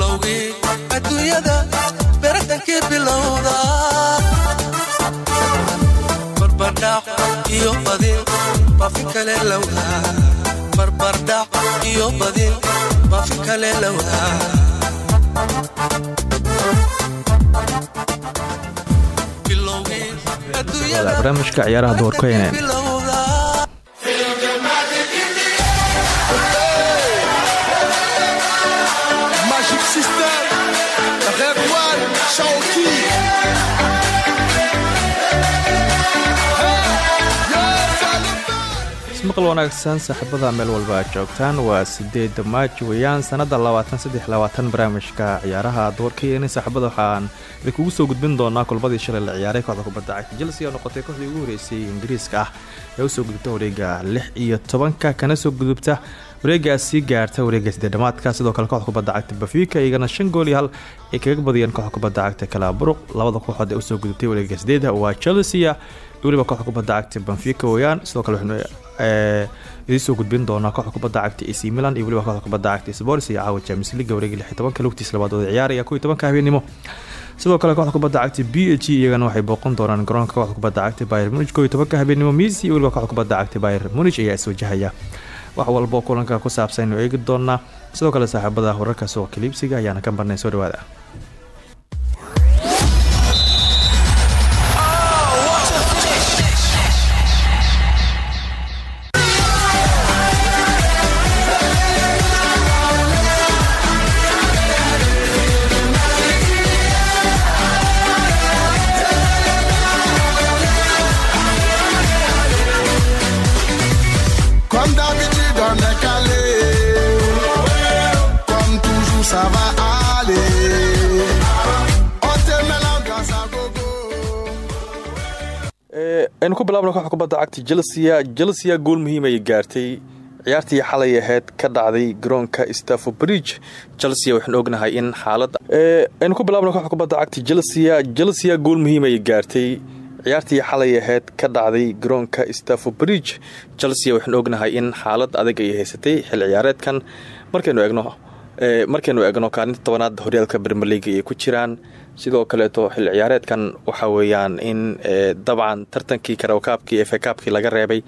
bilowgii adduunyada beratankii bilowda. Iyo badin bafi kale lowdaa barbardhac iyo badin bafi kale lowdaa barnaamijka ciyaaraha duwarkeyne ismaqal wanaagsan saaxiibada meel walba joogtaan. Waa sideeda maaj weeyaan sanada barnaamijka ciyaaraha duwarkeyne saaxiibada waxaan idinkugu soo gudbin doonaa kulmadii shalay la ciyaaray kooxda kubadda cagta chelsea oo noqotay kooxdii ugu horeysay ingiriiska ah. Ee u soo gudubta wareega lix iyo tobanka kana soo gudubta wareegaasi gaarta wareega sideedhamaadka sidoo kale kooxda kubadda cagta bafika iyagana shan gool iyo hal ay kaga badiyeen kooxda kubadda cagta kalaaburuq labada kooxood ee u soo gudubtay wareega sideeda waa chelsea. Weliba kooxda kubadda cagta banfica weeyaan sidoo kale waxaynu idiin soo gudbin doonaa kooxda kubadda cagta ac milan iyo weliba kubadda cagta spors iyo caawa james leaga wareega lix lugtiis labaad wada ciyaaraya kow iyo tobanka habeenimo sidoo kale kooxda kubadda cagta b h iyagana waxay booqan doonaan garoonka kooxda kubadda cagta bayer munich kow iyo tobanka habeenimo miisi iyo weliba kubadda cagta bayer munich ayaa iswajahaya wax walbo kulanka ku saabsan aynu eegi doonaa. Sidoo kale saaxiibada wararka suuqa kaliibsiga ayaana ka marnay soo dhawaada aynu ku bilaabna kooxda kubadda cagta chelsea chelsea gool muhiim ayay gaartay. Ciyaartii xalay ahayd ka dhacday garoonka staffo bridge. Chelsea waxaan ognahay in xaalada aynu ku bilaabna kooxda kubadda cagta chelsea chelsea gool muhiim ayay gaartay. Ciyaartii xalay ahayd ka dhacday garoonka staffo bridge. Chelsea waxaan ognahay in xaalad adag ay haysatay xil ciyaareedkan. Markaynu eegno markaynu eegno kaalinta tobanaad horyaalka bermeliga ay ku jiraan sidoo kaleeto xil ciyaareedkan waxa weeyaan in dabcan tartankii karawkaabkii efe kaabkii laga reebay.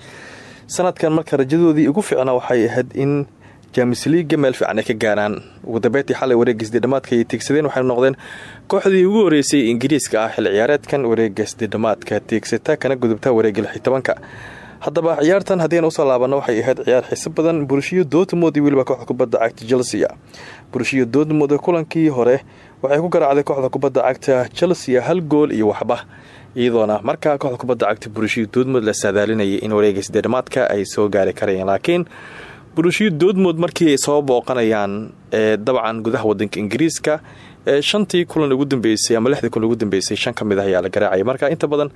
Sanadkan marka rajadoodii ugu fiicna waxay ahayd in james leaga meel fiican ay ka gaaraan. Ugu dambeyntii xalay wareega sideedhamaadka ay tiigsadeen waxay noqdeen kooxdii ugu horeysay ingiriiska ah xil ciyaareedkan wareega sideedhamaadka tiigsata kana gudubta wareega lix tobanka haddaba ciyaartan haddiynu u soo laabano waxay ahayd ciyaar xiiso badan. Burshiyo dootmood iyo weliba kooxda kubadda cagta chelsea. Burshiyo dootmood kulankii hore waxay ku garaacday kooxda kubadda cagta chelsea hal gool iyo waxba. Iyadoona markaa kooxda kubadda cagta burshiyo doodmood la saadaalinayay in wareega sideedhamaadka ay soo gaari karayeen laakiin burshiyo doodmood markii ay soo booqanayaan dabcan gudaha wadanka ingiriiska shantii kulan ugu dambeysay ama lixdii kulan ugu dambeysay shan ka mid ah ayaa la garaacaya marka inta badan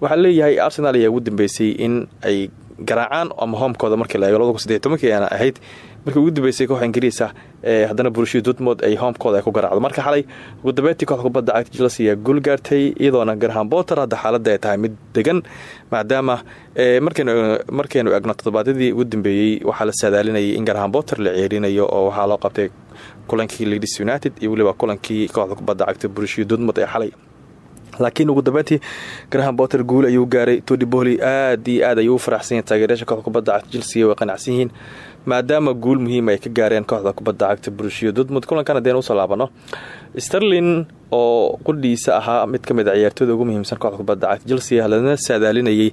waxaa leeyahay arsenal ayaa ugu dambeysay in ay garaacaan ama hoomkooda markii la eego ayaana ahayd. Markii ugu dambeysay kooxa ingiriisa ee haddana burshiya dortmond ay hoomkooda ay ku garaacdo. Marka xalay ugu dambeyntii kooxda kubadda cagta chelsea ayaa guul gaartay iyadoona garham botter hadda xaaladda ay tahay mid degan maadaama markaynu eegno toddobaadyadii ugu dambeeyey waxaa la saadaalinayay in garham botter la ceerinayo oo waxaa loo qabtay kulankii leeds united iyo weliba kulankii kooxda kubadda cagta burshiya dortmond ee xalay laakiin ugu dambeyntii graham botter guul ayuu gaaray. Todi bohli aad iyo aad ayuu u faraxsan yahin taageerayaasha kooxda kubadda cagta chelsea way qanacsan yihiin maadaama guul muhiim ay ka gaareen kooxda kubadda cagta burshiyo dortmund. Kulankan haddeen u soo laabano sterlin oo qudhiisa ahaa mid ka mid a ciyaartooyda ugu muhiimsan kooxda kubadda cagta chelsea lana saadaalinayay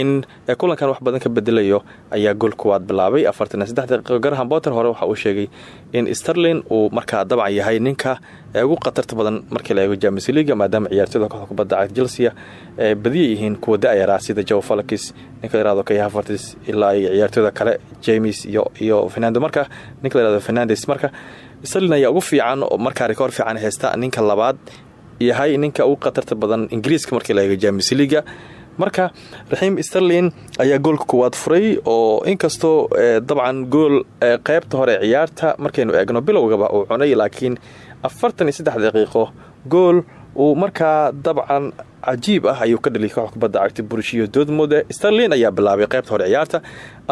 in kulankan wax badan ka bedelayo ayaa gool kuwaad bilaabay. Afartan iyo saddex daqiiqo graham botter hore waxa uu sheegay in sterlin uu markaa dabcan yahay ninka ugu khatarta badan markii la eego james leaga maadaama ciyaartooyda kooxda kubadda cagta chelsea ay badiya yihiin kuwa da-yaraa sida joe falkis ninka layirahdo kay havertis ilaa iyo kale james iyo fernando. Marka ninka layirahdo fernandes marka sterlin ayaa ugu fiican markaa rikoor fiican haysta ninka labaad yahay ninka ugu khatarta badan ingiriiska markii la eego james leaga marka raxiim sterlin ayaa goolka kuwaad furay oo inkastoo dabcan gool qeybta hore ciyaarta markaynu eegno bilowgaba uu cunay laakiin afartan iyo saddex daqiiqo gool uu markaa dabcan cajiib ah ayuu ka dhaliyay kooxda kubadda cagta burshiyo doodmode sterlin ayaa bilaabay qeybta hore ciyaarta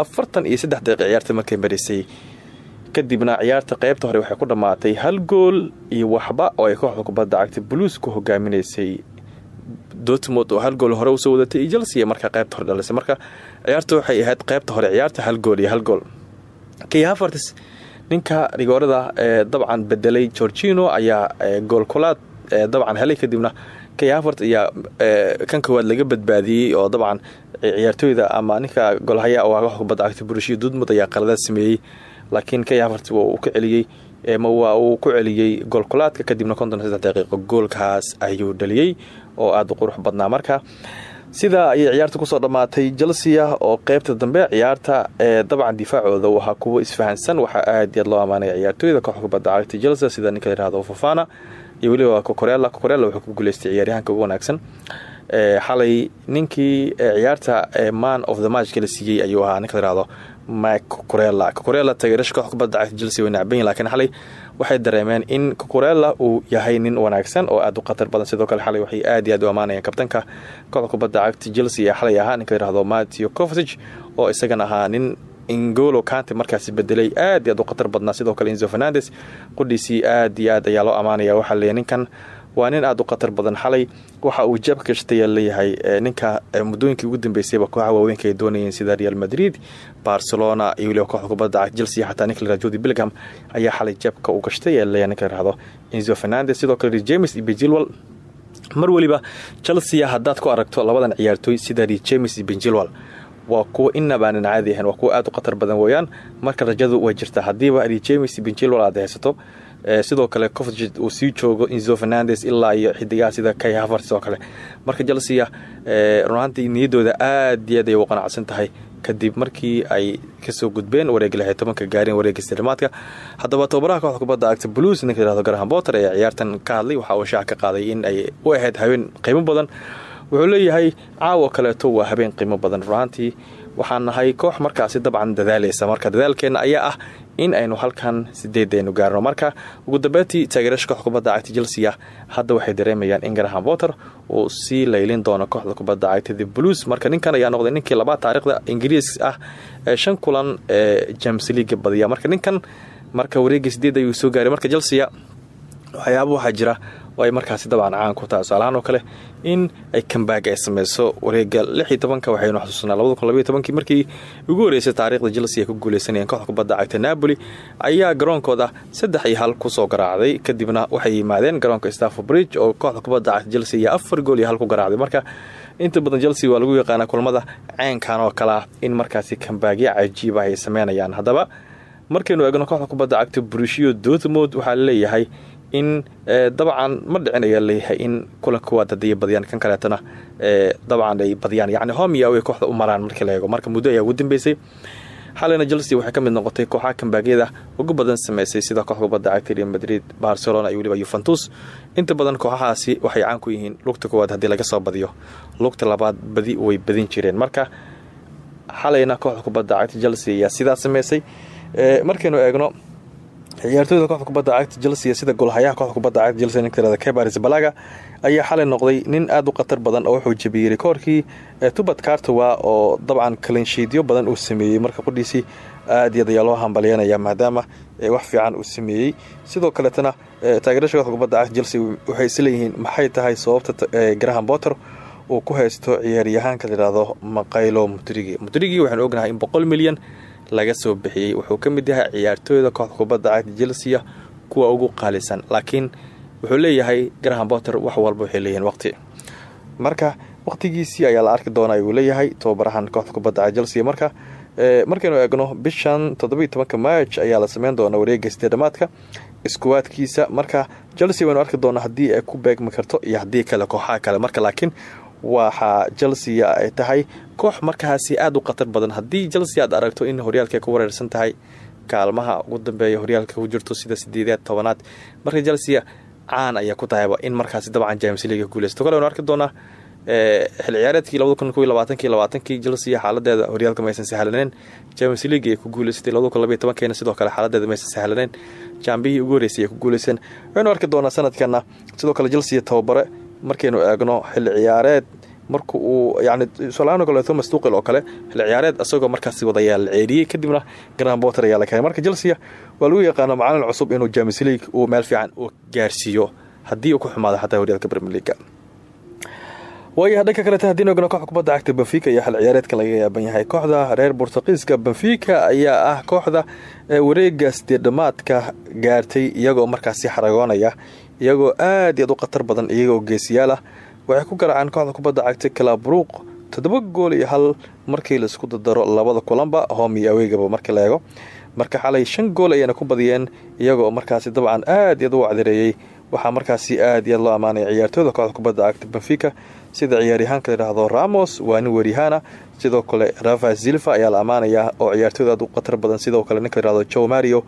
afartan iyo saddex daqiiq ciyaarta markay marisay kadibna ciyaarta qaybta hore waxay ku dhammaatay hal gool iyo waxba oo ay kooxda kubadda cagta blues ku hogaaminaysay dortmond oo hal gool hore u soo wadatay chelsea markaa qaybta hore dhalisay. Marka ciyaarta waxay ahayd qaybta hore ciyaarta hal gool iyo hal gool. Kay havertz ninka rigoorada ee dabcan bedelay georgino ayaa gool kulaad dabcan helay kadibna kay havert ayaa kan koowaad laga badbaadiyey oo dabcan ciyaartooyda ama ninka golhaya oo kooxda kubadda cagta burushiya dudmud ayaa qaladaad sameeyey laakiin kay havert waa uu ka celiyey waa uu ku celiyey goolkulaadka kadibna konton saddex daqiiqo. Goolkaas ayuu dhaliyey oo aada u qurux badnaa. Marka sidaa ayay ciyaarta ku soo dhammaatay chelsea oo qeybta dambe ciyaarta ee dabcan difaacooda ahaa kuwo isfahansan. Waxaa aad yaad loo amaanaya ciyaartooyda kooxda kubadda cagta sida ninka layihahdo fofana iyo weliba cocorella cocorella wuxuu ku guuleystay ciyaaryahanka ugu wanaagsan. Xalay ninkii ciyaarta man of the match kala siiyey ayuu ahaa ninka layihahdo mike cocorella cocorella taageerasha kooxda kubadda cagta chelsea way nacbayin lakiin xalay waxay dareemeen in cocorella uu yahay nin wanaagsan oo aada u khatar badan. Sidoo kale xalay waxay aad iyo aad u amaanayeen kabtanka. Kooxda kubadda cagta chelsea ee xalay ahaa ninka layihahdo matthew covsig oo isagana ahaa nin ingolo kante markaasi bedelay aad iyo aad u khatar badnaa. Sidoo kale inzo fernandes qudhiisii aad iyo aad ayaa loo amaanaya. Waxaa leeyahy ninkan waa nin aada u khatar badan xalay waxa uu jeebka gashtay leeyahay ninka muddooyinkii ugu dambeysayba kooxa waaweynka ay doonayeen sida real madrid barcelona iyo weliba kooxda kubadda cagta chelsea xataa ninka layihahdo jodi billingham ayaa xalay jeebka uu gashtay ee leeyahay ninka layihahdo inzo fernandes sidoo kale james iyo benjilwal mar weliba chelsea haddaad ku aragto labadan ciyaartooy sida james iyo benjilwal waa kuwa inaba aanan aada u khatar badan weeyaan marka rajadu way jirtaa. Haddiiba james benjilwal aad haysato sidoo kale covgid uu sii joogo inzo fernandes ilaa iyo xidigaha sida kay havers oo kale. Marka chelsea runaantii niyaddooda aad iyo aad ay qanacsan tahay. Kadib markii ay ka soo gudbeen wareega lixyo tobanka gaareen wareega sirmaadka haddaba tababaraha kooxda kubadda cagta blues ninka yihahdo graham botter ee ciyaartan ka hadlay. Waxa uu shaac ka qaaday in ay u ahayd habeen qiimo badan. Wuxuu leeyahay caawa kaleeto waa habeen qiimo badan. Runaantii waxaan nahay koox markaasi dabcan dadaalaysa. Marka dadaalkeenna ayaa ah in aynu halkan sideedaynu gaarno. Marka ugu dambeyntii taageerasha kooxda kubadda cagta chelsea hadda waxay dareemayaan in graham botter uu sii laylin doono kooxda kubadda cagta the blues. Marka ninkan ayaa noqday ninkii labaad taariikhda ingiriis ah ee shan kulan ee james leaga badiya marka ninkan marka wareegii sideed ayuu soo gaaray. Marka chelsea waxyaaba waxaa jira oo ay markaasi dabcan caan ku tahay tusaalahaan kale in ay kambaag ay sameyso wareega lix iyo tobanka waxaynu xusuusnaa labada kun markii ugu horeysay taariikhda chelsea ku guuleysanayeen kooxda kubadda cagta napoli ayaa garoonkooda saddex iyo hal ku soo garaacday. Kadibna waxay yimaadeen garoonka stafford bridge oo kooxda kubadda cagta chelsea iyo afar gool iyo hal ku garaacday. Marka inta badan chelsea waa lagu yaqaanaa kulamada ceenkan oo kale ah in markaasi kambaagyo cajiiba ay sameynayaan. Haddaba markaynu eegno kooxda kubadda cagta brushio dortmond waxaa la leeyahay in dabcan ma dhicin ayaa leeyahay in kulan koowaad haddii badiyaan kan kaleetana dabcan ay badiyaan. Yacni homia way kooxda u maraan markii la marka muddo ayaa ugu dambeysay xalina chelsea waxay ka mid noqotay kooxaha kambaagyada ugu badan sameysay sida kooxda kubadda cagta real madrid barcelona iyo weliba yuventus inta badan kooxahaasi waxay caan ku yihiin lugta koowaad haddii laga soo badiyo. Lugta labaad badi way badin jireen. Marka xalayna kooxda kubadda cagta chelsea ayaa sidaa sameysay. Markaynu eegno ciyaartooyda kooxda kubadda cagta chelsea sida golhayaha kooxda kubadda cagta chelsea ninka tirada kebaris balaga ayaa xalay noqday nin aada u khatar badan oo wuxuu jabiyey rikoorkii tubad cartowa oo dabcan kalinshiidyo badan uu sameeyey. Marka qudhiisii aad iyo ayaa loo hambalyanaya maadaama wax fiican uu sameeyey. Sidoo kaleetana taageerasha kooxda kubadda cagta chelsea waxay isleeyihiin maxay tahay sababta graham botter uu ku haysto ciyaaryahaanka layidhaahdo maqaylo mutrigi mutrigi waxaanu ognahay in boqol milyan laga soo bixiyey. Wuxuu ka mid yahay ciyaartooyda kooxda kubadda cagta chelsea kuwa ugu qaalisan. Laakiin wuxuu leeyahay graham botter wax walba waxay waqti. Marka waqtigiisii ayaa la arki doona ayuu leeyahay tababarahan kooxda kubadda cagta chelsea marka markaynu eegno bishan toddobiiy tobanka march ayaa la sameyn doona wareega sideedhamaadka iskuwaadkiisa. Marka chelsea waynu arki doona haddii ay ku beegmi karto iyo haddii kale kooxaha kale. Marka laakiin waxaa chelsea ay tahay koox markaasi aada u khatar badan. Haddii chelsea aad aragto in horyaalka ku wareersan tahay kaalmaha ugu dambeeya horyaalka ku jirto sida sideedaad tobanaad marka chelsea caan ayaa ku tahayba in markaasi dabcan james leaga guuleysto kale waynu arki doonaa xil ciyaareedkii labada kun koiy labaatankii labaatankii xaaladeeda horyaalka maysan sahlaneen james league ay ku guuleysatay labada kun sidoo kale xaaladeeda maysan sahlaneen jambihii ugu horeysay ay ku guuleyseen waynu arki doonaa sanadkana sidoo kale chelsea tababare markaynu eegno xil ciyaareed marka uu yani tusaalahaan kale thomas tuqil oo kale xilli ciyaareed isagoo markaasi wadayaa la ceeriyey kadibna grand boter ayaa la keenay marka chelsea waa lagu yaqaano macalin cusub inuu james league uu meel fiican u gaarsiiyo haddii uu ku xumaado xataa horyaalka premier leaga waayaha dhanka kaleta haddii ogno kooxda kubadda cagta benfica iyo xal ciyaareedka laga yaaban yahay kooxda reer bortuqiiska benfica ayaa ah kooxda wareega sideedhamaadka gaartay iyagoo markaasi xaragoonaya iyagoo aad iyaad u khatar badan iyagoo geesiyaal ah waxay ku garaaceen kooxda kubadda cagta kalabruuq toddoba gool iyo hal markii la isku dardaro labada kulanba hom iyo aweegaba markii la eego. Marka xalay shan gool ayayna ku badiyeen iyagoo markaasi dabcan aad iyaad u wacdireeyey. Waxaa markaasi aad iyaad loo ammaanaya ciyaartooyda kooxda kubadda cagta benfica sida ciyaaryahaanka layidhaahdo ramos waa nin sidoo kale rafa zilva ayaa la ammaanayaa oo ciyaartooyda aad u khatar badan sidoo kale ninka layihahdo joe mario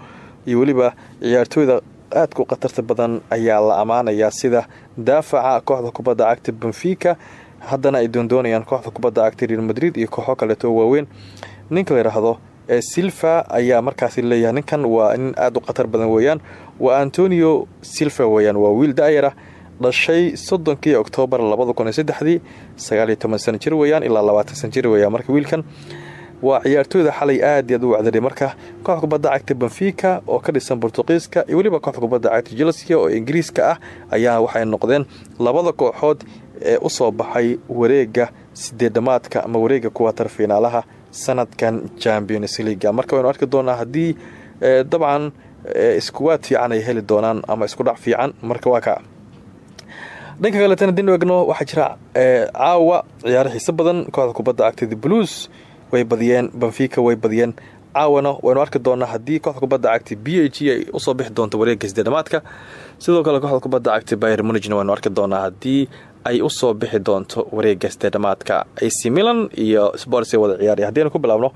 iyo weliba ciyaartooyda aadka u khatarta badan ayaa la ammaanayaa sida daafaca kooxda kubadda cagta benfica. Haddana ay doondoonayaan kooxda kubadda cagta real madrid iyo kooxo kaleeto waaweyn. Ninka layidhaahdo ee silva ayaa markaasi leeyahay. Ninkan waa nin aada u khatar badan weeyaan. Waa antonio silva weeyaan waa wiil daayar ah dhashay soddonkii oktoobar labada kun iyo jir weeyaan ilaa labaatan sana jir weeyaan. Marka wiilkan waa ciyaartooyda xalay aad iyaad u wacdaray marka kooxda kubadda cagta benfica oo ka dhisan bortuqiiska iyo weliba kooxda kubadda cagta chelsea oo ingiriiska ah ayaa waxay noqdeen labada kooxood ee u soo baxay wareega sideedhamaadka ama wareega kuwatar fiinaalaha sanadkan champions leaga marka waynu arki doonaa haddii dabcan iskuwaad fiican ay heli doonaan ama isku dhac fiican. Marka waa ka. Dhanka kaleetana haddiinu egno waxaa jira caawa ciyaaro xiise badan kooxda kubadda cagta the blues way badiyeen benfica way badiyeen. Caawana waynu arki doonaa haddii kooxda kubadda cagta b h ay u soo doonto wareegga sideedhamaadka sidoo kale kooxda kubadda cagta bayer munigna waynu arki doonaa haddii ay u soo bixi doonto wareegga sideedhamaadka ac milan iyo sports wada ciyaaraya. Haddii aynu ku bilaabno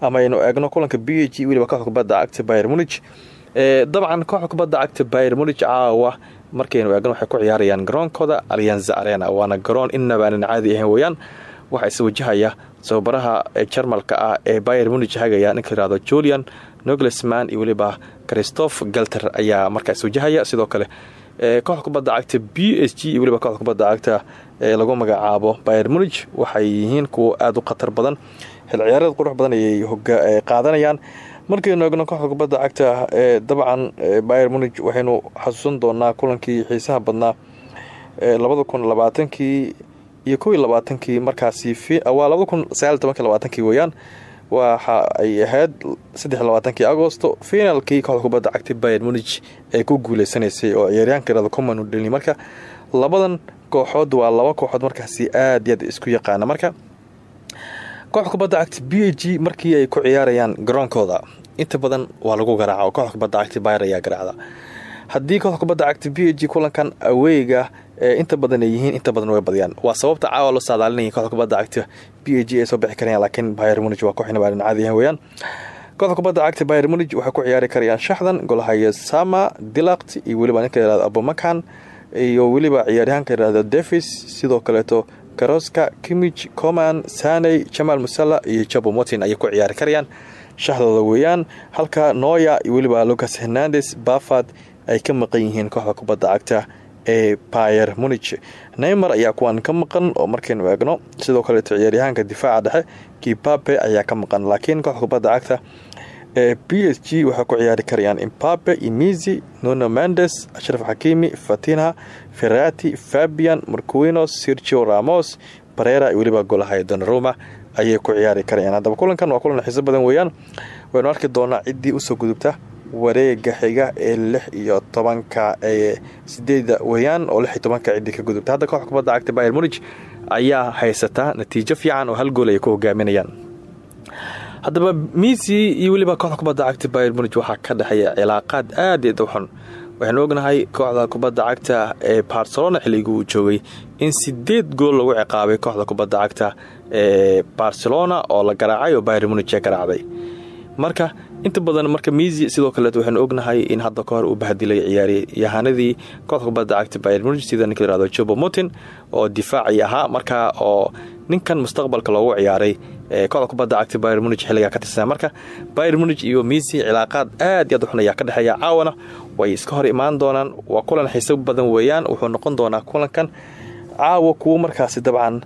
ama aynu eegno kulanka b h kooxda kubadda cagta bayer munig dabcan kooxda kubadda cagta bayer munig caawa markaynu eegno waxay ku ciyaarayaan garoonkooda alyanza arena. Waana garoon innaba aanan caadi ahayn weeyaan waxaa is wajahaya tababaraha jarmalka ah ee bayer munig hagaya ninka yihahdo julian noglesman iyo weliba christoph galter ayaa markaa iswajahaya sidoo kale kooxda kubadda cagta b s g iyo weliba kooxda kubadda cagta ee lagu magacaabo bayer munig waxay yihiin kuwo aada u khatar badan. Xil ciyaareed qurux badan ayay qaadanayaan. Markaynu eegno kooxda kubadda cagta ee dabcan bayer munig waxaynu xasuusan doonaa kulankii xiisaha badnaa labada kun iyo kow iyo labaatankii markaasi waa labada kun sagaal tobankii labaatankii weeyaan waxa ay ahayd saddex labaatankii agosto finaalkii kooxda cagta bayer munig ee ku guuleysanaysay oo ciyaaryahanka yiraahdo common udheli marka labadan kooxood waa laba kooxood markaasi aad iyo aad isku yaqaana. Marka kooxda cagta b g markii ay ku ciyaarayaan garoonkooda inta badan waa lagu garaaca oo kooxda kubadda cagta bayer ayaa garaacda. Haddii kooxda cagta b g kulankan aweyga inta badan ay yihiin inta badan way badiyaan. Waa sababta caawa loo saadaalinaya kooxda kubadda cagta b h g ay soo bixi karayaan laakiin bayer munig waa kooxina baarin caadi yahan weeyaan. Kooxda kubadda cagta bayer munig waxay ku ciyaari karayaan shaxdan golahaya sama dilakt iyo weliba ninka yihahdo abumakan iyo weliba ciyaaryahaanka yihahdo davis sidoo kaleeto karoska kimij coman saney jamaal musalla iyo jabo motin ayay ku ciyaari karayaan shaxdooda weeyaan. Halka noya iyo weliba lucas hernandes bafad ay ka maqan yihiin kooxda kubadda cagta ee bayer munig neymar ayaa kuwaan ka maqan oo markaynu eegno sidoo kaleeto ciyaaryahaanka difaaca dhexe kipape ayaa ka maqan laakiin kooxda kubadda cagta ee b s g waxay ku ciyaari karayaan imbabe imizi nuno mendes ashraf xakimi fatina ferati fabian marquinos sergio ramos barera iyo weliba golahay donaruma ayay ku ciyaari karayaan. Haddaba kulankan waa kulan xiiso badan weeyaan. Waynu arki doonaa ciddii u soo gudubta wareega xiga ee lix iyo tobanka ee sideeda weeyaan oo lix iyo tobanka ciddii ka gudubta hadda kooxda kubadda cagta bayer munig ayaa haysata natiijo fiican oo hal gool ay ku hogaaminayaan. Haddaba misi iyo weliba kooxda kubadda cagta bayer munig waxaa ka dhexeeya cilaaqaad aad ied u xun. Waxaynu ognahay kooxda kubadda cagta ee barcelona xilligii uu joogay in sideed gool lagu ciqaabay kooxda kubadda cagta ee barcelona oo la garaacay oo bayer munig ee garaacday. Marka inta badan marka misi sidoo kaleet waxaynu ognahay in hadda ka hor uu bahdilay ciyaaryahanadii kooxda kubadda cagta bayer munig sida ninka jobo motin oo difaaci ahaa markaa oo ninkan mustaqbalka loogu ciyaaray kooxda cagta bayer munig xilligaa ka tirsan marka bayer munig iyo misi cilaaqaad aad iyo xun ayaa ka dhexeeya caawana way iska hor imaan doonaan waa kulan xiiso badan weeyaan wuxuu noqon doonaa kulankan caawa kuwo markaasi dabcan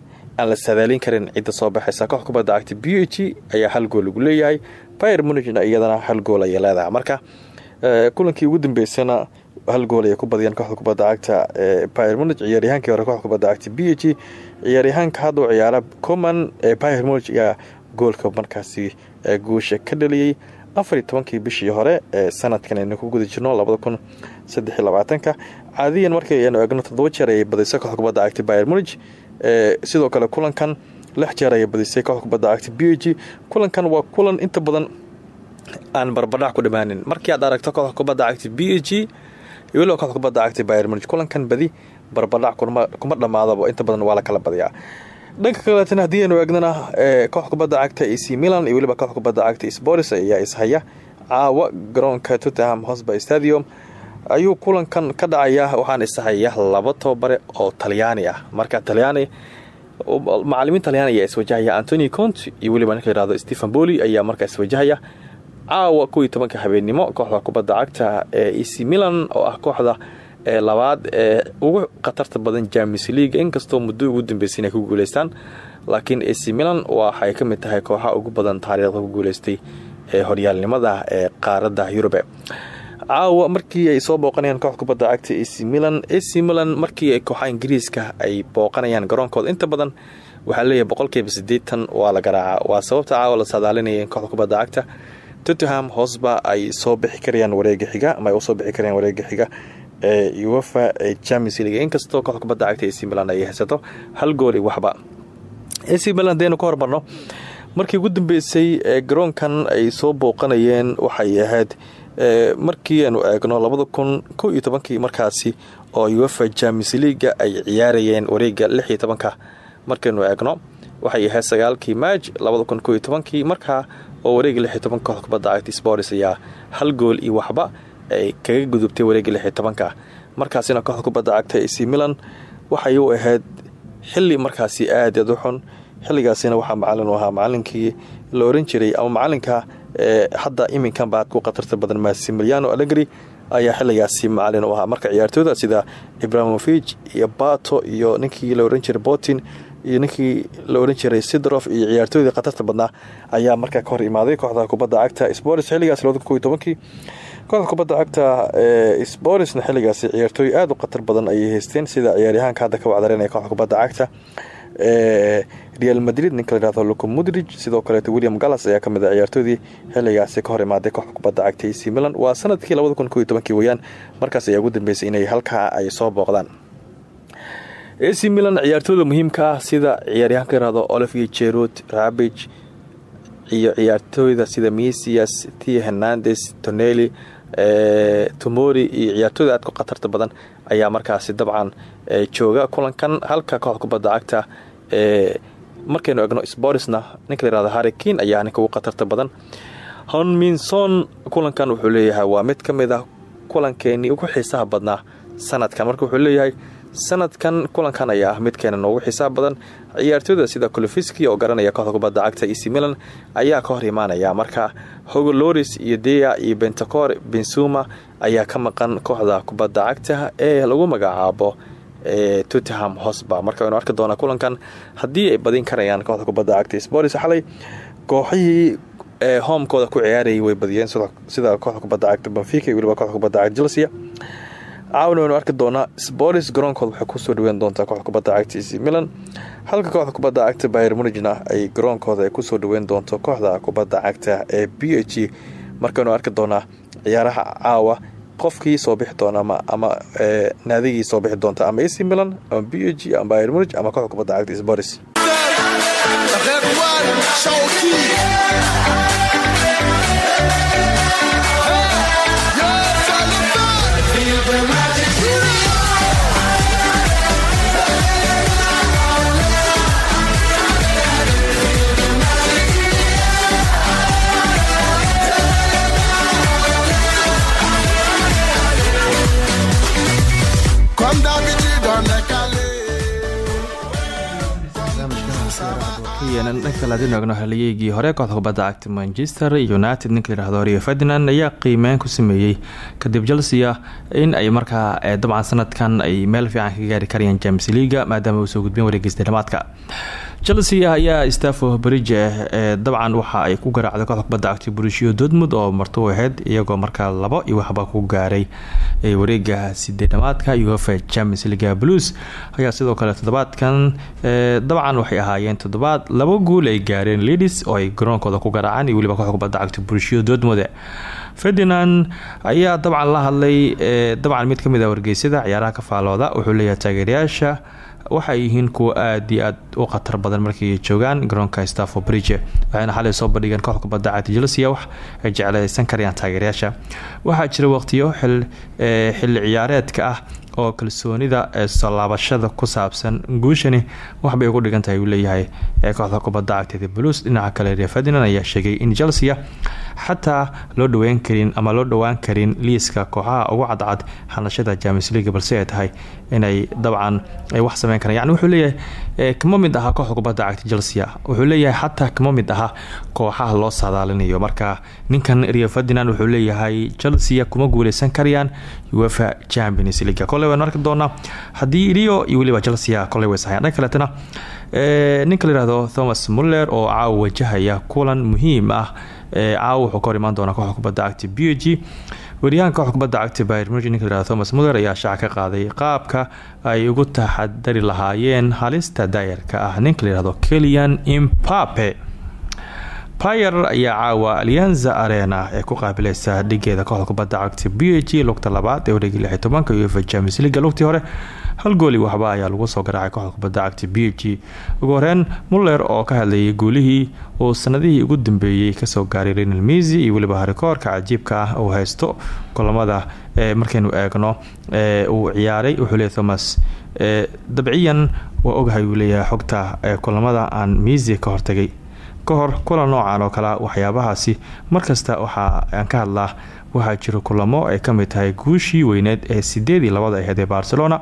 aan la sadaaliin karin cidda soo baxaysa. Koox kubadda cagta b h ayaa hal gool lagu leeyahay. Bayer munigna iyadana hal gool ayay leedahay. Marka kulankii ugu dambeysana hal gool ayay ku badiyeen kooxda kubadda cagta ee bayer munig ciyaaryahankii hore kooxda kubadda cagta b h ciyaaryahaanka hadda u ciyaara coman munig ayaa goolka markaasi guusha ka dhaliyey afariy tobankii bishii hore ee sanadkan aynu ku guda jirno labada kun caadiyan markii aynu eegno toddoba jeer ayay badisay kooxda kubadda cagta bayer munig sidoo kale kulankan lix jeer ayay badisay kooxda kubadda cagta b h kulankan waa kulan inta badan aan barbadhac ku dhamaanin markii aad aragto kooxda kubadda cagta b weliba kooxda kubadda cagta bayer munig kulankan badi barbadhac kuma dhammaadaba inta badan waa la kala badiyaa. Dhanka kaleetana haddii aynu eegnana koox kubadda cagta ac milan iyo weliba koox kubadda cagta sporis ayaa ishaya caawa garoonka tottenham hosba stadium ayuu kulankan ka dhacaya waxaana ishaya laba tobabare oo talyaani ah. Marka talyaani macalimiin talyaani ayaa iswajahaya antoni cont iyo weliba ninka yihahdo stephen boli ayaa markaa iswajahaya. Caawa kow iyo tobanka habeennimo kooxda kubadda cagta ee ac milan oo ah kooxda ee labaad ee ugu khatarta badan james leaga inkastoo muddo ugu dambeysay inay ku guuleystaan laakiin ac milan waxay ka mid tahay kooxa ugu badan taariikhda ku guuleystay ee horyaalnimada ee qaaradda yurube caawa markii ay soo booqanayaan kooxda kubadda cagta ac milan. Ac milan markii ay kooxa ingiriiska ay booqanayaan garoonkooda. Inta badan waxaa leeyahay boqolkiiba siddeetan waa la garaaca waa sababta caawa la saadaalinaya in kooxda kubadda cagta. Tottenham hoosba ay soo bixi karayaan wareega xiga ama ay u soo bixi karayaan wareega xiga ee uefa ee champions league. Inkastoo kooxda kubadda cagta ac milan ay haysato hal gool waxba. Ac milan hadaynu ka hormarno. Markii ugu dambeysay ee garoonkan ay soo booqanayeen waxay ahayd markii aanu eegno labada kun markaasi oo uefa champions leaga ay ciyaarayeen wareega lix iyo tobanka. Markaynu eegno waxay ahayd sagaalkii maaj labada kun markaa oo wareega lix iyo kubadda cagta spors ayaa hal gool iyo waxba ay kaga gudubtay wareega lix iyo markaasina kubadda cagta ac milan waxay u ahayd xili markaasi aad u xun. Xilligaasina waxaa macalin u ahaa macalinkii la oran jiray ama macalinka hadda iminkanba ku khatarta badan massimiliano alegri ayaa xiligaasi macalin u ahaa. Marka ciyaartooyda sida ibrahimovij iyo bato iyo ninkii la oran jiray botin iyo ninkii la oran jiray sidrof iyo ciyaartooydii khatarta badnaa ayaa markaa ka hor imaaday kooxda kubadda cagta spors xilligaas kii kooxda kubadda cagta ee sporisna xilligaasi ciyaartooy aada u khatar badan ayay haysteen sida ciyaaryahaanka hadda ka wacdareynaya kooxda kubadda cagta. ee real madrid ninka layihahdo luco mudrig sidoo kaleeto william gallas ayaa ka mid a ciyaartoydii xilligaasi ka hor imaaday kooxda kubadda cagta ac milan. Waa sannadkii labada kun koiyo tobankii weyaan markaas ayaa ugu dambeysay inay halkaa ay soo booqdaan. Ac milan ciyaartooyda muhiimka ah sida ciyaaryahanka layihahdo olivier jerot rabig iyo ciyaartooyda sida mesias tia hernandes toneli tomori iyo ciyaartooyda aad ku khatarta badan ayaa markaasi dabcan jooga kulankan. Halka kooxda kubadda cagta markaynu egno sporisna ninka layihahdo harrikin ayaa ninka ugu khatarta badan. Honminson kulankan wuxuu leeyahay waa mid ka mid ah kulankeenii ugu xiisaha badnaa sanadkan. Marka wuxuu leeyahay sanadkan kulankan ayaa ah midkeena noogu xiisaha badan. Ciyaartooyda sida colofiski oo garanaya kooxda kubadda cagta ac milan ayaa ka hor imaanaya. Marka hogo loris iyo dea iyo bentacor bensuma ayaa ka maqan kooxda kubadda cagta ee lagu magacaabo ee tottenham hosba marka waynu arki doonaa kulankan haddii ay badin karayaan kooxda kubadda cagta spors xalay kooxihii ee hoomkooda ku ciyaarayay way badiyeen. Sida kooxda kubadda cagta benfica iyo weliba kooxda kubadda cagta chelsea caawna waynu arki doonaa sporis garoonkooda waxay ku soo dhaweyn doontaa kooxda kubadda cagta ac milan. Halka kooxda kubadda cagta bayer munigna ay garoonkooda ay ku soo dhaweyn doonto kooxda kubadda cagta ee b h markaynu arki doonaa ciyaaraha caawa qofkii soo bixi doona ama naadigii soo bixi doonta ama ac milan ama b ama bayer munig ama kooxda kubadda cagta sporis dhanka laadin ogno halyeygii hore kooxda kubadda cagta manchester united ninka layihahdo rio ferdinand ayaa qiimeyn ku sameeyey kadib chelsea in ay markaa dabcan sanadkan ay meel fiican ka gaari karayaan james leaga maadaama uu soo gudbeen wareegeysta dhamaadka chelsea ayaa stafo bridge dabcan waxa ay ku garaacday kooxda kubadda cagta burushiyo dortmund oo martuu aheyd iyagoo markaa labo iyo waxba ku gaaray. Wareega sideedhamaadka uefa champions leaga blues ayaa sidoo kale toddobaadkan dabcan waxay ahaayeen toddobaad labo guul ay gaareen lidis oo ay garoonkooda ku garaacaan iyo weliba kooxda kubadda cagta burushiyo dortmund. Ferdinand ayaa dabcan la hadlay dabcan mid ka mid a wargeysyada ciyaaraha ka faalooda wuxuu leeyahay taageerayaasha waxay yihiin kuwa aad iyo aad u khatar badan markay joogaan garoonka stafo bridge waxayna xalay soo bandhigeen koox kubadda cagta chelsea wax ay jeclaysan karayaan taageerayaasha waxaa jira waqtiyo xilli ciyaareedka ah oo kalsoonida soo laabashada ku saabsan guushani waxbay ugu dhigan tahay uu leeyahay kooxda kubadda cagteeda blues dhinaca kale reer ferdinand ayaa sheegay in chelsea xataa loo dhaweyn karin ama loo dhowaan karin liiska kooxaha ugu cadcad hanashada james leaga balse ay tahay inay dabcan wax sameyn karaan. Yani wuxuu leeyahay kama mid ahaa kooxda kubadda cagta chelsea wuxuu leeyahay xataa kama mid aha kooxaha loo saadaalinayo. Marka ninkan reer ferdinand wuxuu leeyahay chelsea kuma guuleysan karayaan uefa champions league koley waan arki doonaa. Haddii rio iyo weliba chelsea koley way saxayaan dhan kaleetana ninka la thomas muller oo caawa wajahaya kulan muhiim ah caawa wuxuu ka imaan doonaa kooxda kubadda cagta b wariyahanka kooxda kubadda cagta byr murg ninka la yihahdo thomas muller ayaa shaaca ka qaaday qaabka ay ugu taxadari lahaayeen halista daayarka ah. Ninka la yihahdo kelian impape pyr ayaa caawa alianza arena ee ku qaabilaysa dhigeeda kooxda kubadda cagta b g lugta labaad ee wareegii lix tobanka uefa champions leaga lugtii hore hal gooli waxba ayaa lagu soo garaacay kooxda kubadda cagta b g. Ugu horeyn muller oo ka hadlayay guulihii uu sanadihii ugu dambeeyey ka soo gaaray renal misi iyo weliba harikoorka cajiibka ah uu haysto kulamada markaynu eegno uu ciyaaray wuxuu leey thomas dabciyan waa ogahay uu leeyahay xogta kulamada aan misi ka hortagay. Ka hor kulan oo kale waxyaabahaasi markasta waxa aan ka hadlaa waxaa jira kulamo ay ka mid tahay guushii weyneed ee sideed iyo labada aheyd ee barcelona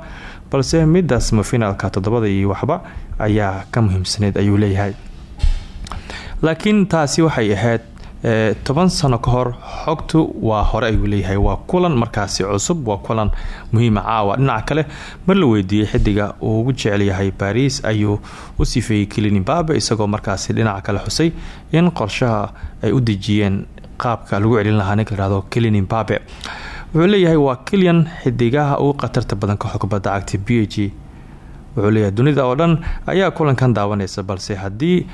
balse midaas mafinaalka toddobada iyo waxba ayaa ka muhiimsaneyd ayuu leeyahay. Laakiin taasi waxay ahayd toban sano ka hor xogtu waa hore ayuu leeyahay. Waa kulan markaasi cusub waa kulan muhiima caawa dhinaca kale mar la weydiiyey xidiga uu ugu jecel yahay baris ayuu u sifeeyey kilininbabe isagoo markaasi dhinaca kale xusay in qorshaha ay u dejiyeen qaabka lagu celin lahaa. Ninka lahahdo kilininbabe wuxuu leeyahay waa kilian xidigaha ugu khatarta badan kooxda kubadda cagta b wuxuu leeyahay dunida oo dhan ayaa kulankan daawanaysa balse haddii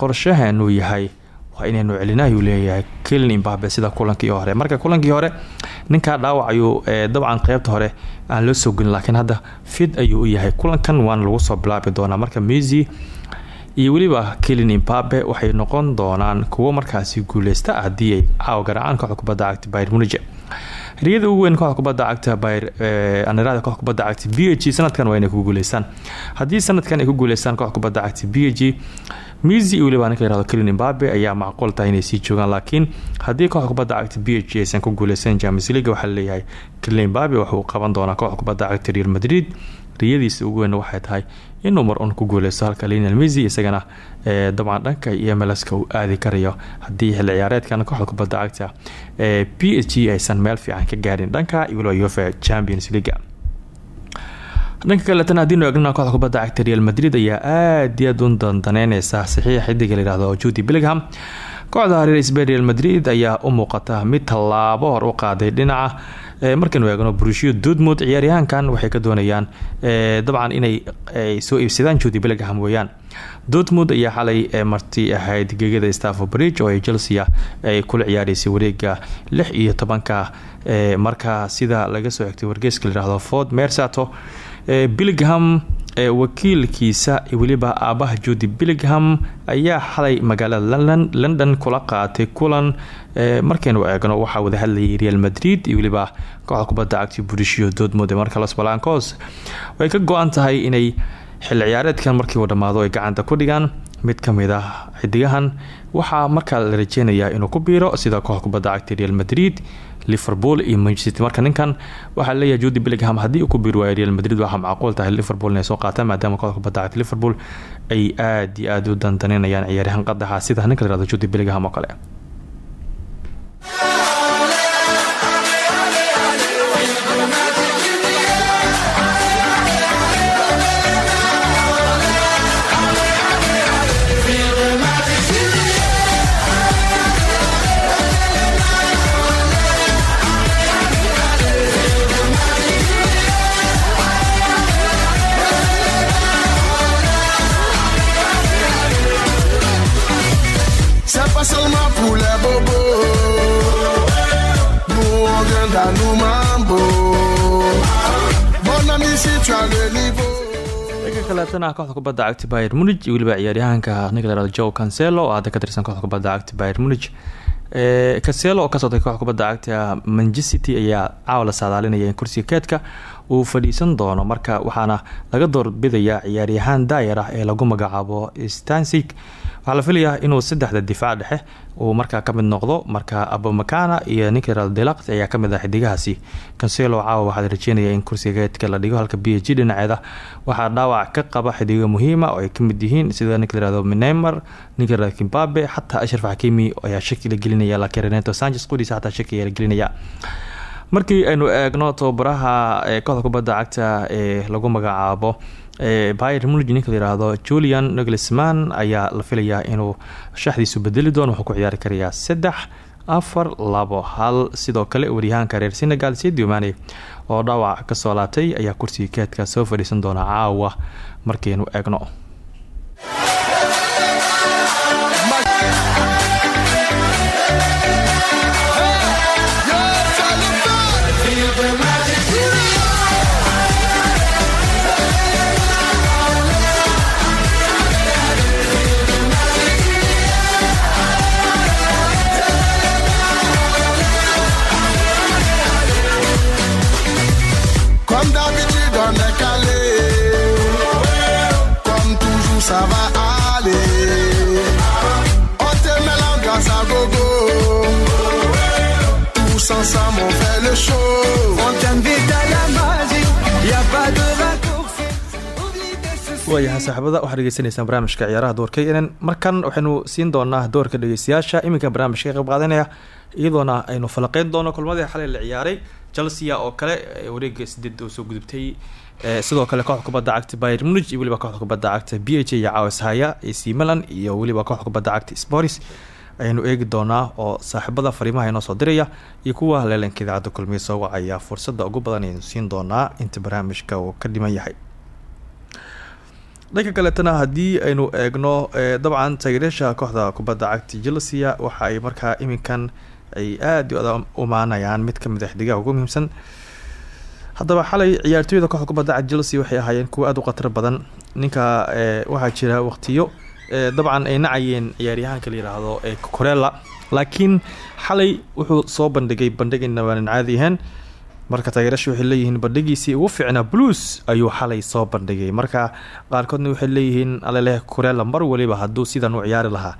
qorshahan uu yahay waa inaynu celina ayuu leeyahay kelin imbabe sida kulankii hore. Marka kulankii hore ninkaa dhaawac ayuu dabcan qeybta hore aan loo soo gelin laakiin hadda fid ayuu u yahay. Kulankan waana lagu soo bilaabi doonaa. Marka misi iyo weliba kelin imbabe waxay noqon doonaan kuwo markaasi guuleysta haddii ay caawa cagta byr munige riyada ugu weyn kooxda kubadda cagta anirada kooxda kubadda cagta b h sanadkan waa inay ku guuleystaan. Haddii sanadkan ay ku guuleystaan kooxda kubadda cagta h misi iyo weliba ninka yiraahdo kelin imbabe ayaa macquul tahay inay sii joogaan laakiin haddii kooxda kubadda cagta b h aysan ku guuleysan james leaga waxaa la leeyahay kelin imbabe wuxuu qaban doonaa kooxda kubadda cagta real madrid riyadiisa ugu weyn waxay tahay inuu mar un ku guuleysto halka linal misi isagana dabcan dhanka iyo mlska uu aadi karayo haddii xilli ciyaareedkan kooxda kubadda cagta ee b h g meel fiican ka gaarin dhanka iyo weliba uefa champions leaga dhanka kaleetana haddiinu eegnana kooxda kubadda cagta real madrid ayaa aad iyo aad u dandaneyneysa saxiixa xidiga layihahdo judy billingham kooxda real madrid ayaa u mid tallaabo hor u qaaday dhinaca markaynu eegno brushio dudmud ciyaaryahaankan waxay ka doonayaan dabcan inay soo iibsadaan judy billingham weeyaan. Dortmund ayaa xalay marti ahayd gegada staffo bridge oo ay chelsea ay kula ciyaareysay wareega lix iyo tobanka. Marka sida laga soo xigtay wargeyska layihahdo ford mersato billingham wakiilkiisa weliba aabaha judy billingham ayaa xalay magaalada london kula qaatay kulan markaynu eegno waxaa wada hadlayay real madrid iyo weliba kooxda kubadda cagta burishio dortmund ee marka los balancos way ka go-an tahay inay xilli ciyaareedkan markii uu dhammaado ay gacanta ku dhigaan. Mid ka mid ah xidigahan waxaa markaa la rajeynayaa inuu ku biiro sida kooxda kubadda cagta real madrid liverpool iyo manchester marka ninkan waxaa leeyahay judy billingham haddii uu ku biiri waayo real madrid. Waxaa macquul tahay liverpool inay soo qaataan maadaama kooxda kubadda cagta liverpool ay aad iyo aada u dandaneynayaan ciyaaryahan qadaxa sida ninka la yihahdo judy billingham oo kale dhanka kaleetana kooxda kubadda cagta bayer munij iyo weliba ciyaaryahaanka ninka joe cancelo. Oo hadda ka tirsan kooxda kubadda cagta bayer munij cancelo oo ka socday kooxda kubadda cagta manchester ayaa caawa la saadaalinaya in kursiga keedka uu fadhiisan doono. Marka waxaana laga doorbidaya ciyaaryahaan daayar ah ee lagu magacaabo stansig waxaa la filayaa inuu saddexda difaac dhexe uu markaa ka mid noqdo marka abomakana iyo nicola delakt ayaa ka mid ah xidigahaasi. Cancelo caawa waxaa rajeynaya in kursiga keedka la dhigo halka b dhinaceeda. Waxaa dhaawac ka qaba xidigo muhiima oo ay ka mid yihiin sida ninka layihahdo minemer ninka kimbabe ashraf xakimi ayaa shaki la gelinaya laakiin reneto sanchez qudhiisa xataa shaki la gelinaya. Markii aynu eegno tababaraha kooxda kubadda cagta ee lagu magacaabo bayer mulg ninka layihahdo julian noglisman ayaa la filayaa inuu shaxdiisu bedeli doono wuxuu ku ciyaari karayaa saddex afar labo hal sidoo kale waryahaanka reer senegal sadio mane oo dhaawac ka soo laabtay ayaa kursiga keedka soo fadhiisan doona caawa markaynu eegno waayahay saaxiibada waxaad dhegeysanaysaan barnaamijka ciyaaraha doorka enen markan waxaynu siin doonaa doorka dhegeystayaasha iminka barnaamijka ka qayb qaadanaya iyadoona aynu falaqeyn doono kulmadii xalay la ciyaaray chelsea oo kale ee wareega sideed oo soo gudubtay sidoo kale kooxda kubadda cagta bayer munich iyo weliba kooxda kubadda cagta b iyo ac milan iyo weliba kooxda kubadda cagta sporis ayaynu eegi doonaa oo saaxiibada fariimaha inoo soo diraya iyo kuwa leelanka idaacadda kulmiya soo wacaya ugu badan ayaynu siin doonaa inta barnaamijka uu ka dhiman dhanka kaleetana haddii aynu eegno ee, dabcan taageerayaasha kooxda kubadda cagta chelsea waxa ay markaa iminkan ay aada u umaanayaan mid ka mid a xidigaha ugu muhiimsan. Haddaba xalay ciyaartooyda kooxda kubadda cagta chelsea waxay ahaayeen kuwo aada u khatar badan. Ninka waxaa jira waqtiyo dabcan ay nacayeen ciyaaryahaanka la yiraahdo ee corella laakiin xalay wuxuu soo bandhigay bandhigina waanan caadi ahayn marka taageerasha waxay leeyihiin bandhigiisii ugu fiicnaa blues ayuu xalay soo bandhigay. Marka qaarkoodna waxay leeyihiin aleleh kurela mar waliba hadduu sidan u ciyaari lahaa.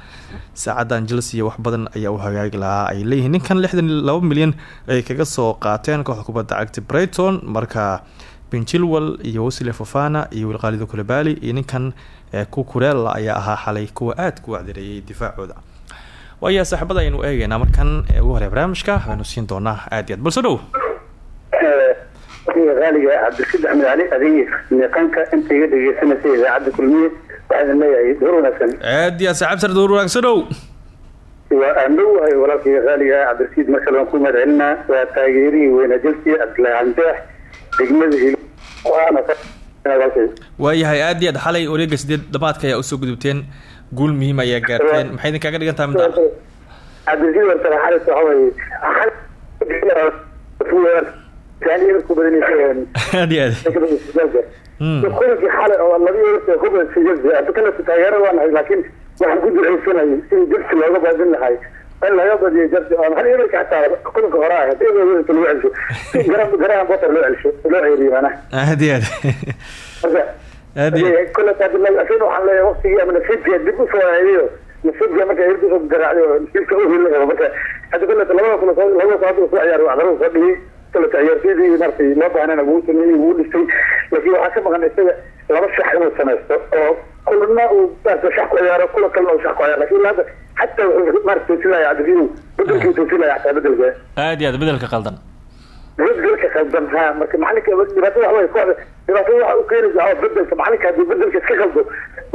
Saacadan chelsea wax badan ayaa u hagaagi lahaa. Ay leeyihiin ninkan lixdan laba milyan ay kaga soo qaateen kooxda kubadda cagta brighton. Marka benchilwell iyo wesley fofana iyo wilqaalido kulebali iyo ninkan ee ku kurela ayaa ahaa xalay kuwa aada ku wacdireeyay difaacooda. Waaya saaxiibada aynu eegeynaa markan ee ugu horey barnaamijka waxaynu siin doonaa aad iyo aad qaaliga cabdilsid axmed cali adeeg miiqanka inta iga dhegeysanaysa idaacadda kulmiye waxaan leeyahay door wanaagsan. Aad iyo aad saaxiib sar door wanaagsan dhow waa aan dhowahay walaalkayga qaaliga cabdilsid mar kale waan ku mahad celinaa waa taageerihii weyna jelsi cabdilaahi camdeex degmada hil walaalkay. Waayahay aad iyo aad xalay wareega sideed dhamaadka ayaa u soo gudubteen. Guul muhiim ayaa gaarteen. Maxay idin kaaga dhigan tahay midda cabdilsid warta xalis waxa waye ku badanaysa aad iyo aad kulankii xalay oo laba yeerta kubadka jelsi hadda kale taageero waa nahay laakiin waxaan ku duceysanayay sidii jelsi looga baadin lahay. In laga badiyo jelsi oo hal yeerka xataa kulanka hore ah haddii loo lagu celsho si garan garahan botar loo celsho loo ceeriyo maanaha aad marka kule asin waxaan leeyahay ama dib marka oo nasiibka marka hadda labada labada hadda soo ciyaar soo dhigay kule ciyaartoydii markay loo baahnayna wuu sameeyey wuu dhistay laakiin waxaa ka maqan isaga laba shax inuu samaysto oo kulana uu maarata shax ku ciyaaro kula kalena uu shax ku ciyaaro. Laakiin hadda xataa wuxuu maarata toosinaya cabdifiidu bedelkii toosinaya xataa bedelka aad iyo aad bedelka qaldan. Bedelka qaldan ha marka macalinka dhibaatada waxa wey kooxda dhibaatada waxa u keenaysa oo bedelka macalinka haddii bedelka iska qaldo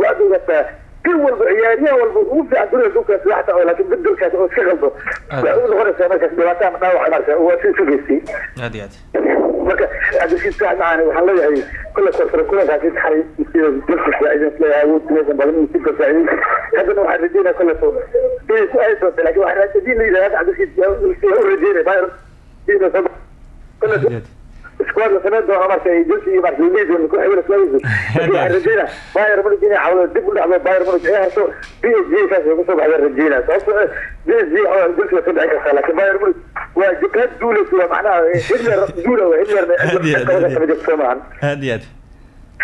waad ogataa bil walba ciyaaryahan walba ugu fiican dunida dhulkaas waxta oo laakiin bedelkaas oo iska qaldo. Waxay u noqonaysaa markaas dhibaato ama dhaawac marka waa si sugaysay aad iyo aad. Marka cabdilkiis sax macaan waxaan leeyahay kule korsare kulankaasi taxay dalka faa'iidin leeyahay awoodkiisa badan nasiibka faa'iidin haddana waxaan rajeynaya kuleto inay ku aadi doonta laakiin waxaan haddii la yidhahda cabdilkiis u rajeynaya bayr aad iyo aad isku squad la sameyn doono marka Chelsea iyo Barcelona ku xigay squad waxaan rajayna Bayern Munich inay cawdo dib u dhacdo Bayern Munich ay hayso PSG kaas ugu soo baxday rajayna sababtoo ah PSG oo Chelsea ka dhacay kara laakiin Bayern Munich waa jikad duulaysa waa macnaha Hitler duula waa Hitler Aad iyo aad, aad iyo aad.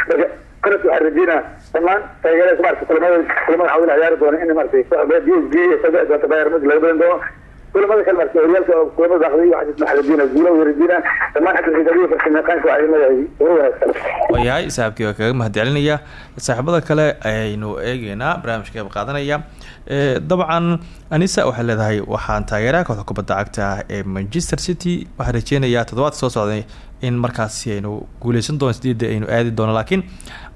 Marka kana waxaan rajaynaa dhammaan taageerada maaragtay kulamada kulamada cawdin ciyaari doona in maaragtay PSG iyo sagaa doonta Bayern Munich laga badan doono kulamada kale oo kulamada daaqday waxaa guulo way rajaynaa dhammaan xagga xigaliyo farsamayaqaanka waa ciidamada ugu wanaagsan waayahay kaga mahadcelinaya saaxiibada kale ayaynu eegeynaa barnaamijka qayb qaadanaya dabcan anisa waxay leedahay waxaan taageeraha kooxda kubadda cagta ee manchester city waxaan rajeynayaa toddobaadka soo socday in markaas aynu guuleysan doono sideeda aynu aadi doono. Laakiin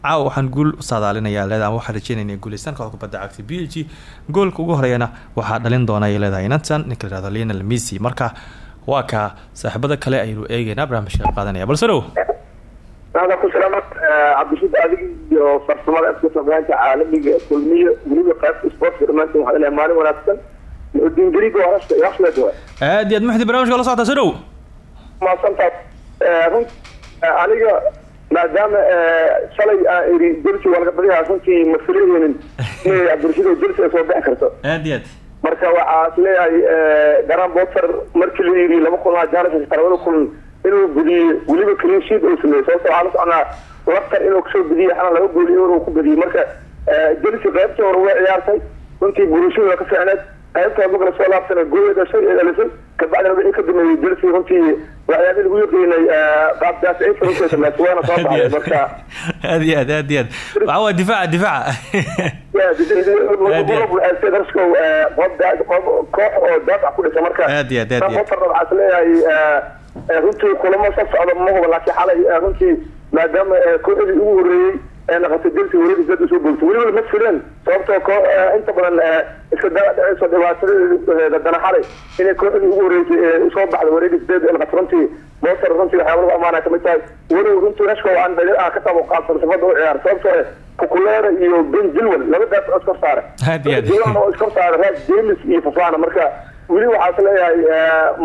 caawa waxaan guul saadaalinayaa leedahay waxaan rajeynayna guuleystaan kooxda kubadda cagtay b g. Goolka ugu horeeyana waxaa dhalin doona ay leedahay. Nantan ninka lionel missy marka waa ka saaxiibada kale aynu eegeynaa barnaamijka qaadanaya. Balse dhow ku salaamad cabdishid eh, adig iyo farsamada isku sameynta caalamiga kulmiyo weliba qaybta sportska dhamaantin waxaa ilahay maalin wanaagsan. Udingariga warashka iyo waxleed aad iyo aad maxdi barnamijka la soctaa se dhow maasantaad aniga maadaama shalay aan ii dersi waa laga badaya runtii ma filihinin inay bulshada soo bixi karto. Aad marka waxaa is leeyahay garan boter markii la yiri laba kun jaarishka labada kun inuu gudiyo weliba cleansheet uu sameeyey. Sababta waxaa la soconaa laftar inuu ka soo gudiyo xana laga gooliyo inuu ku badiyey marka dersi qaybtii hore way ciyaartay. Runtii bulshada ka fiicneed. Qaybta magala soo laabtana gooleed shay eedalisay kabacdina wixii ka dambeeyey jelsi runtii waxyaabihii lagu yaqiinay qaabdaas ay sameysay waana soo baxday marka aad iyo aad aad iyo aad waxaa waa difaaca difaaca koox oo daafac ku dhisa marka Aad iyo aad, aad iyo aad. Botarna waxaa is leeyahay runtii kulamo soo socda ma huba laakiin xalay runtii maadaama kooxdii ugu horeeyey jelsi wareegis dad u soo boogtay weliba ma fireen sababtoo inta badan iska daba dhaceyso dhibaatadeeda dana xalay inay kooxdii ugu horeysay u soo baxda wareegis dad ee naqatay runtii botar runtii waxyaaba lagu amaanaya ka mid tahay walow runtii rashka aan dhalir ah ka tabo qaabsan sifada u ciyaar sababtoo kukuleera iyo ben jilwal labadaas oo iskor saara oo iskor saara raad james iyo fafana marka weli waxaa is leeyahay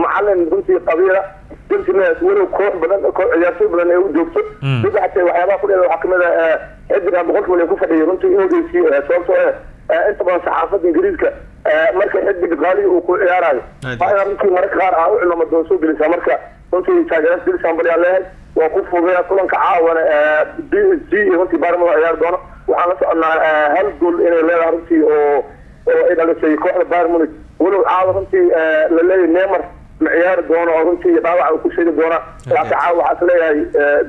macalin runtii jelsinas walow koox badan koox ciyaartoy badan ee u joogto. Mm. dad xatee waxyaabaha ku dheeda waxaa ka mid ah boqolkiiba lee ku fadhiyay runtii inuu dheysiyo sababtoo eh inta badan saxaafadda ingiriiska marka xidig qaaliga uu ku ciyaarayo Aad. waa runtii mararka qaar ah u cilmama doon soo gelisaa marka runtii taageerada jelsan bal yaa leeyahay waa ku fugeya kulanka caawana b s g iyo runtii baarmada ciyaar doono. Waxaan la soconaa hal gool inay leedahay runtii oo oo ay dhalisay kooxda bayern munich. Walow caawa runtii la leeyahay neymar ma ciyaari doono oo runtii dhaawaca uu ku sheegi doona laakiin caawa waxaa is leeyahay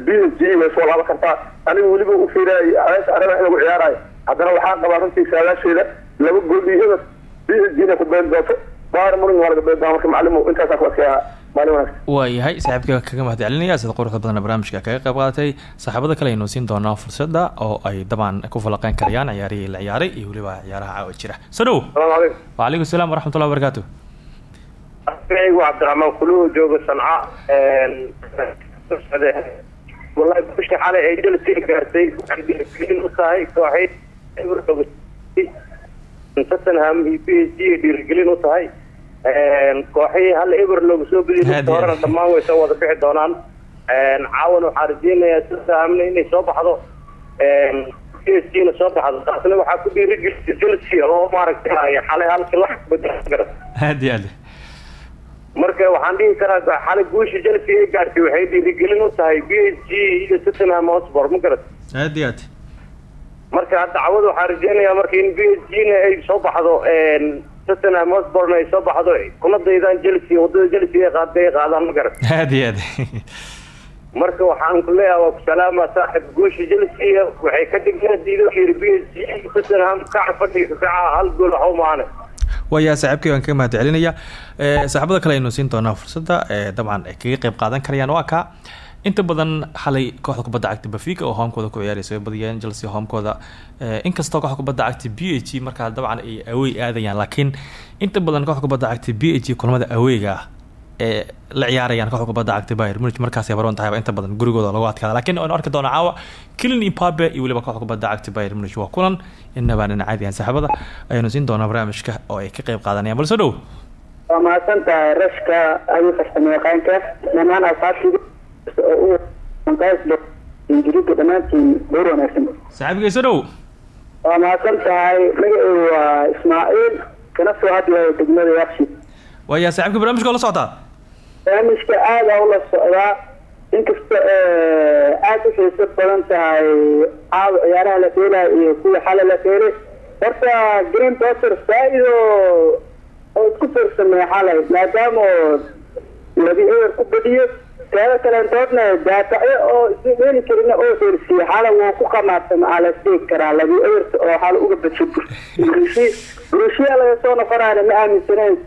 b s g way soo laaban kartaa aniga weliba u arinta arrimaha in lagu ciyaarayo haddana waxaan qabaa runtii saadaasheeda laba gool iyo b s g inay ku been doonto bayern munich waa laga been doona marka macalimu intaasaa ku wanaagsan. Waayahay saaxiibka kaga mahadcelinaya sida quruxda badan barnaamijka kaga qayb qaadatay saaxiibada kale aynu siin doonaa fursada oo ay dabcan ku falaqeyn karayaan ciyaarihii la ciyaaray iyo weliba ciyaaraha caawa jira. Soo dhow wacalaykum salaam waraxmatullahi wabarakaatu anigu cabdiraxmaan kuluhu jooga sanca wallahi bisha xalay ay jelsi gaartay waxay dhiirigelin u tahay kooxay tottenham iyo b s g ay dhiirigelin u tahay kooxihii hal eber looga soo aad. horena dhammaan way soo wada bixi doonaan caawan waxaa rajeynayaa tottenhamna inay soo baxdo b s g na soo baxdo taasna waxaa ku dhiirigelisay chelsea oo maaragtay xalay wax bedel aad iyo aad marka waxaan dhihi karaa xalay guusha chelsea ay gaartay waxay dhiirigelin u tahay b g iyo tottenham hotspur ma garat aad iyo aad. Marka hadda cawada waxaa rajeynayaa marka in b s g na ay soo baxdo tottenham hotspurna ay soo baxdo kuna daydaan chelsea waddada chelsea ay qaaday ay qaadaan ma garat aad iyo aad. Marka waxaan ku leeyahay waa ku salaama saaxib guusha chelsea waxay ka dhigneed idoo yiri b g tottenham kaca fadhiga kaca hal gool waxu maane waayaa saaxiibkii waan kaga mahadcelinaya ee saaxiibada kale aynu siin doonaa fursadda dabcan ay kaga qayb qaadan karayaan. Waa ka inta badan xalay kooxda kubadda cagta bafiga oo hoomkooda ku ciyaaraysa way badiyeen chelsea hoomkooda. Inkastoo kooxda kubadda cagta b h markaa dabcan ay awey aadayaan laakiin inta badan kooxda kubadda cagta b h kulamada aweyga ah ee la ciyaarayaan kooxda kubadda cagta bayern munich. Markaasay baroon tahayba inta badan gurigooda lagu adkaada laakiin aynu arki doona caawa kilin impabe iyo weliba kooxda kubadda cagta bayern munich. Waa kulan inabaan dhinac caadiyan saaxiibada ayaynu siin doonaa barnaamijka oo ay ka qayb qaadanayaan balse dhow? Waa mahadsantahay rashka ayuu farsamayaqaanka dhammaan asxaabtii qaasba ingiriiska dhammaantiin door wanaagsan. Saaxiibkay soo dhow? Waa mahadsan tahay magaceygu waa ismaaciil? Kana soo hadlayo degmada yakshi waaya saaxiibka barnaamijka oo la socotaa barnaamijka aada ula socdaa. Inkasta aada u xiiso badan tahay caawa ciyaaraha la dheelayo iyo kuwa xala la dheelay horta green dotter faa-ido oo isku fiirsamay xalay maadaama labi ewer ku badiyo teeda kalentoodna daafacyo oo isu dheeli karina oo heersiiye xala wuu ku qamaartama aa la isdhiigi karaa labi ewerta oo xala uga badsho brushi brushiya laga soo noqonaana ma aaminsaneyn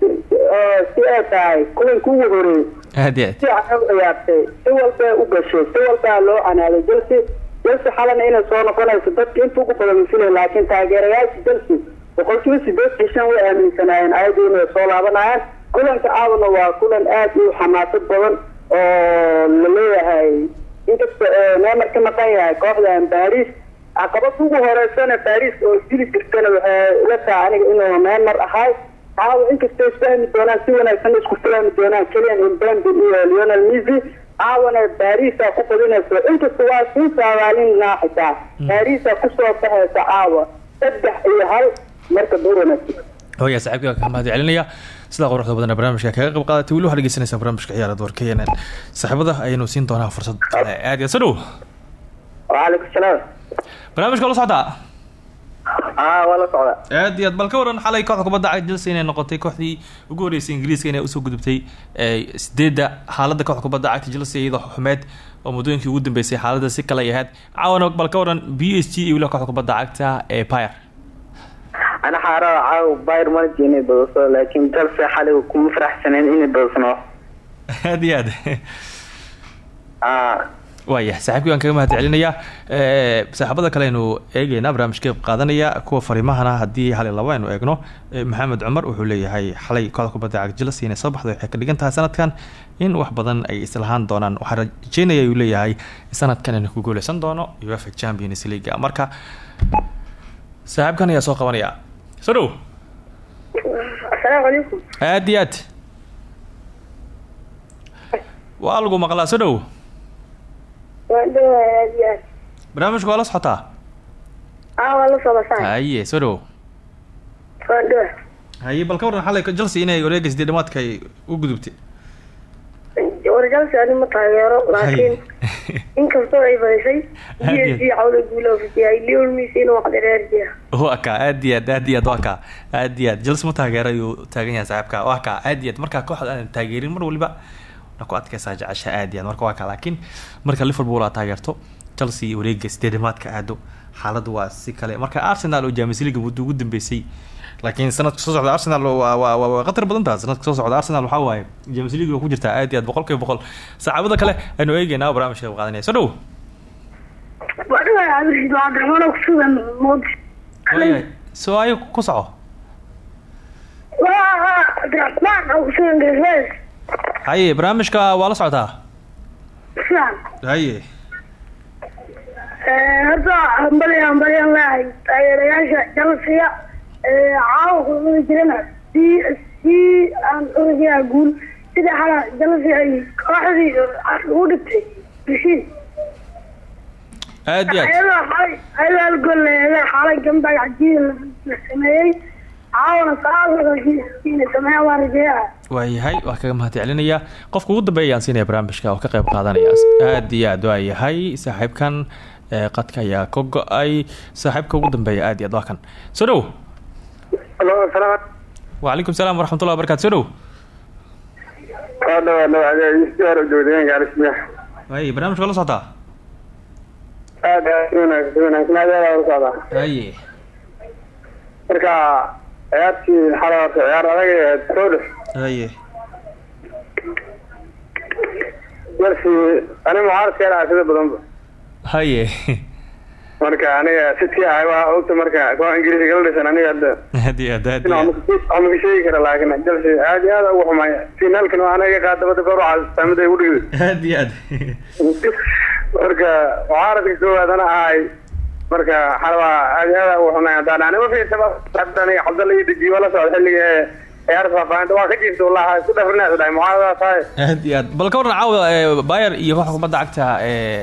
oo si ay tahay kulanka ugu horeeyey aad si u ciyaartay si walbay u gashay si walbaa loo canaaday chelsea chelsea xalana inay soo noqonayso dadka inta ugu badan mafilay laakiin taageerayaasha chelsea boqolkiiba sideed iyo shan way aaminsanaayeen ayadu inay soo laabanayaan. Kulanka caawna waa kulan aad u xamaasad badan oo la leeyahay. Inkasta neymar ka maqan yahay kooxdan baris caqabad ugu horeysana baris oo dili jirtana waxay ila tahay aniga inuu neymar ahay. Caawa inkastay isfahmi doonaan si wanaagsan isku fahmi doonaan kelian imbambe iyo leonel messi. Caawana baarisa ku badinayso inkasta waa sii saabaalinaa xitaa baarisa ku soo baxaysa caawa saddex iyo hal marka door wanaagsan. Waaya saaxiibka ka mahad celinaya sidaa quruxda badan ee barnaamijka kaga qayb qaadatay weli waxaad dhegeysanaysaa barnaamijka ciyaarada war k n n. Saaxiibada ayaynu siin doonaa fursad aad iyo soo dhow waalaikum salaam. Barnaamijka oo la socdaa? Aa waa la socdaa. Aad iyo aad bal ka waran xalay kooxda kubadda cagta chelsea inay noqotay kooxdii ugu horeysay ingiriiska inay u soo gudubtay sideedda xaaladda kooxda kubadda cagta chelsea iyadoo xumeed oo muddooyinkii ugu dambeysay xaaladda si kale ay ahayd. Caawana bal ka waran b s g iyo weliba kooxda kubadda cagta ee pyre ana xaarada caawa bayr manager inay badaso laakiin chelsea xalay kuma faraxsaneen inay badasno aad iyo aad aa waaya saaxiibkii waan kaga mahad celinayaa saaxiibada kale aynu eegeynaa barnaamijka qeyb qaadanaya kuwa fariimahana haddii hal iyo labo aynu eegno maxamed cumar wuxuu leeyahay xalay kooxda kubadda cagta chelsea inay soo baxday waxay ka dhigan tahay sanadkan in wax badan ay islahaan doonaan waxaa rajeynaya uu leeyahay sanadkan inuu ku guuleysan doono uefa champions league marka saaxiibkan ayaa soo qabanaya soo dhow asalaamu calaykum aad iyo aad waa lagu maqlaa soo dhow waan dhawahay aad iyo aad barnaamijka waa la socotaa waa la socosaan haye soo dhow waan dhawahay haye bal ka waran xalay chelsea inay wareega sidee dhamaadka ay u gudubtay warjalsi ani ma taageero laakiin inkastoo ay badisay cawda waa kaa aad iyo aad aad iyo aad waa kaa aad iyo aad. Chelsea ma taageero ayuu taagan yahay saaxiibka waa kaa aad iyo aad. Markaa kooxda aan taageerin mar waliba na ku adkaysaa jecesha aad iyo aad. Marka waa laakiin marka liverpool aad taageerto chelsea wareega sideedamaadka aado. Xaaladdu waa si kale. Marka arsenal oo james league muddo ugu dambeysay laakiin sanadka soo socda arsenal waa khatar badan taha sanadka soo socda arsenal waxaa waaye james league waa ku jirtaa aad iyo aad boqol kiiba boqol. Saxaabada kale aynu eegeynaa barnaamijka qaadanaya soo dhow. Soo ayo ku soco. Haye barnaamijka waa la socotaa? Haye horta hambali hambalyan leehay taageerayaasha jalsiga caawa kulmada jirana b s c aan oragaya guul. Sida xala jalsi ay kooxdii ugu dhigtay heshiis aad ayadoo xalay ayadoo hal gool leeyahay xalay gambag cajiib la sameeyey. Caawana salaadkiina sameeya waa rajeeyaha waayahay waa kaga mahad celinaya qofka ugu dambeeya ayaan siinaya barnaamijka oo ka qayb qaadanaya aad iyo aad waa yahay. Saaxiibkan qadka ayaa ka go'ay. Saaxiibka ugu dambeeya aad iyo aad waa kan. Soo dhow. Wacalaykum salaam waraxmatullah wabarakatu soo dhow. Barnaamijka waa la socotaa haye marka ciyaartii horta ciyaar adag ee soo dhex haye chelsea ani mucaaradka yar sida badanba haye. Marka aniga sidkii ahay waa ogta marka koox ingiriisi kala dhisan aniga hadda. Aad iyo aad aad waxmaka sheegi kara laakiin chelsea aad iyo aad ugu xumay finaalkan waa anaga qaata bada goor waxaa saamid ay ugu dhigday aad iyo aad marka mucaaradka koowaad ana ahay marka xalabaa aad iyo aad ugu xumay haddaan aniga fiirsaba aniga cabdalla iyo dejiyo waa la socda xilliga ee eh, ciyaar faahfaahinta waa ka jirta wallahi isku dhafrinaa dhahay mucaaradaasahay aad eh, iyo aad bal ka warran caawa bayer iyo waxa kubadda cagta eh,